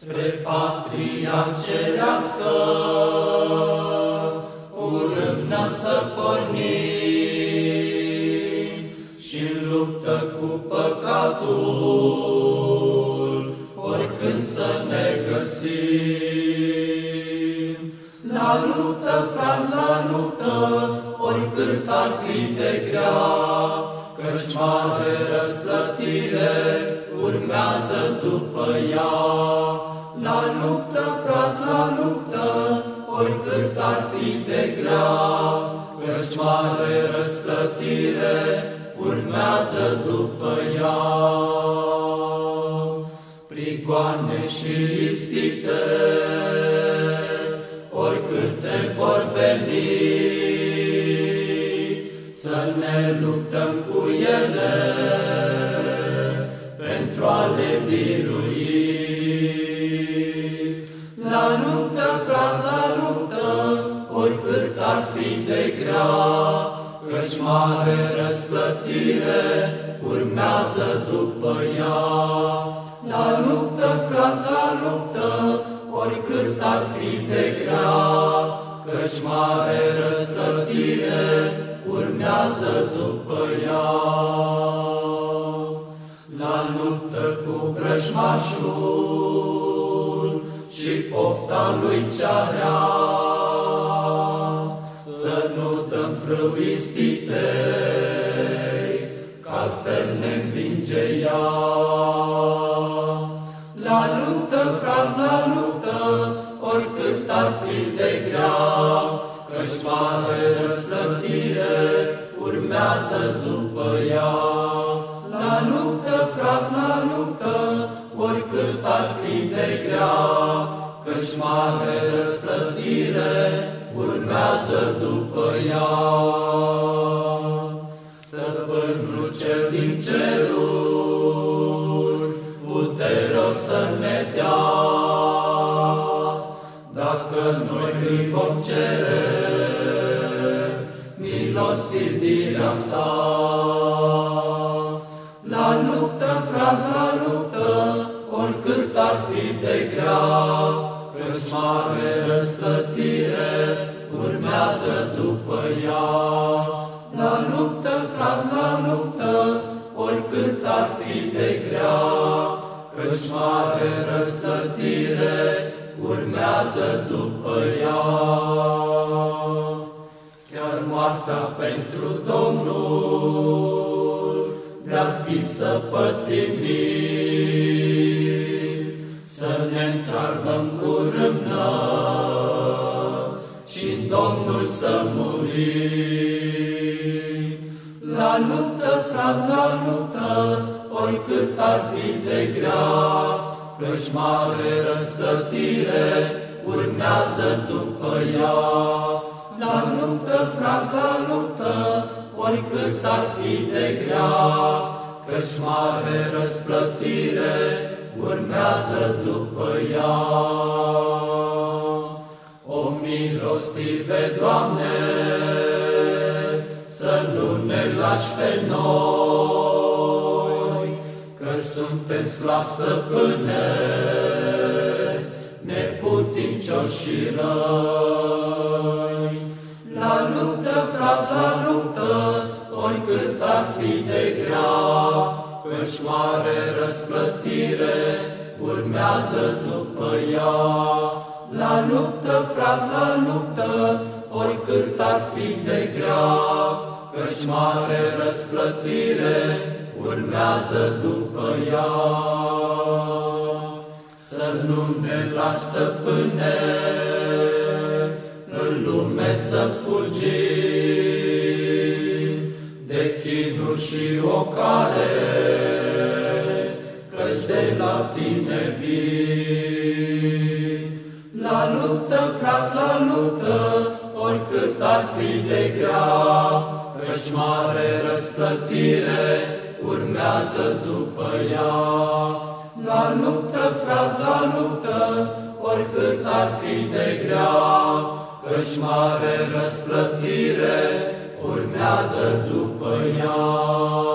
Spre patria cerească, urâvnă să pornim și luptă cu păcatul, oricând să ne găsim. La luptă, frați, la luptă, oricât ar fi de grea, căci mare răsplătire urmează după ea. Oricât ar fi de grea, căci mare răsplătire urmează după ea. Prigoane și ispite, oricâte vor veni, să ne luptăm cu ele pentru a le birui. Oricât ar fi de grea, căci mare răsplătire urmează după ea. La luptă, frați, la luptă, oricât ar fi de grea, căci mare răsplătire urmează după ea. La luptă cu vrăjmașul și pofta lui cea dăm frâu ispitei, că altfel ne învinge ea. La luptă, frați, la luptă, oricât ar fi de grea, căci mare răsplătire urmează după ea. La luptă, frați, la luptă, oricât ar fi de grea, căci mare răsplătire urmează după ea. Stăpânul cel din ceruri, putere o să ne dea, dacă noi îi vom cere milostivirea sa. La luptă, frați, la luptă, oricât ar fi de grea, căci mare răsplătire urmează după ea. La luptă, frați, la luptă, oricât ar fi de grea, căci mare răsplătire urmează după ea. Chiar moartea pentru Domnul, de-ar fi să pătimim, murim. La luptă, frați, la luptă, oricât ar fi de grea, căci mare răsplătire urmează după ea. La luptă, frați, la luptă, oricât ar fi de grea, căci mare răsplătire urmează după ea. O milostive, Doamne, ne lași pe noi, că suntem slabi stăpâne, neputincioși și răi. La luptă, frați, la luptă, oricât ar fi de grea, căci mare răsplătire urmează după ea. La luptă, frați, la luptă, oricât ar fi de grea, căci mare răsplătire urmează după ea. Să nu ne las stăpâne, în lume să fugim, de chinuri și ocare, căci de la tine vin. La luptă, frați, la luptă, oricât ar fi de grea, căci mare răsplătire urmează după ea. La luptă, frați, la luptă, oricât ar fi de grea, căci mare răsplătire urmează după ea.